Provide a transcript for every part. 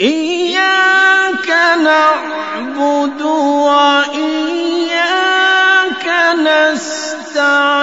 إياك نعبد وإياك نستعين.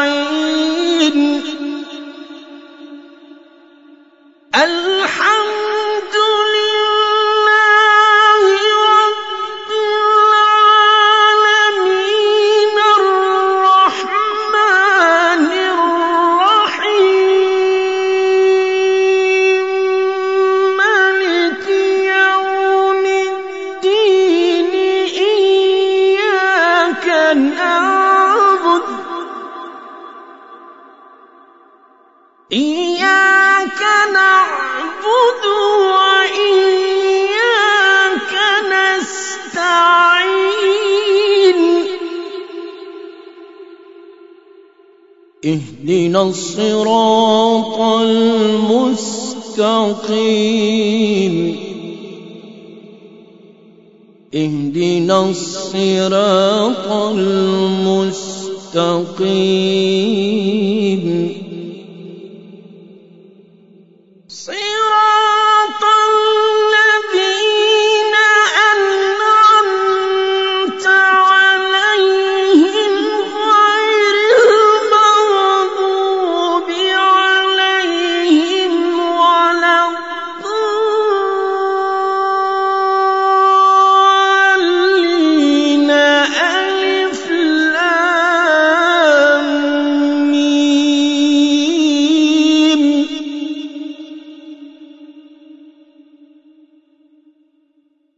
إياك نعبد وإياك نستعين. اهدنا الصراط المستقيم. اهدنا الصراط المستقيم. صراط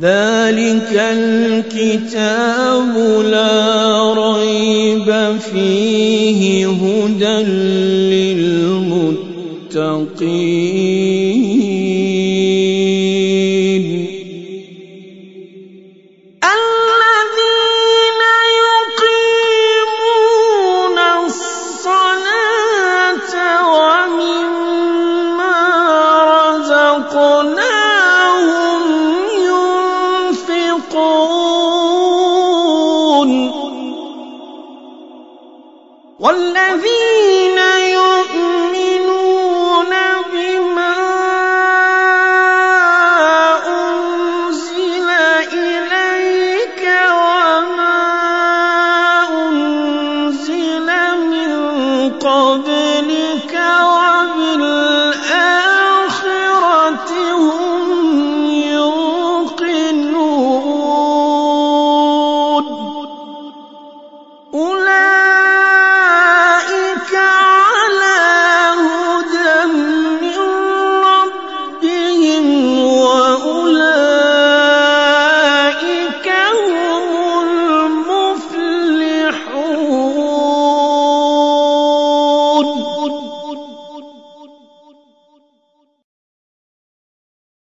ذلك الكتاب لا ريب فيه هدى للمتقين. الذين يقيمون الصلاة ومما رزقناهم والذين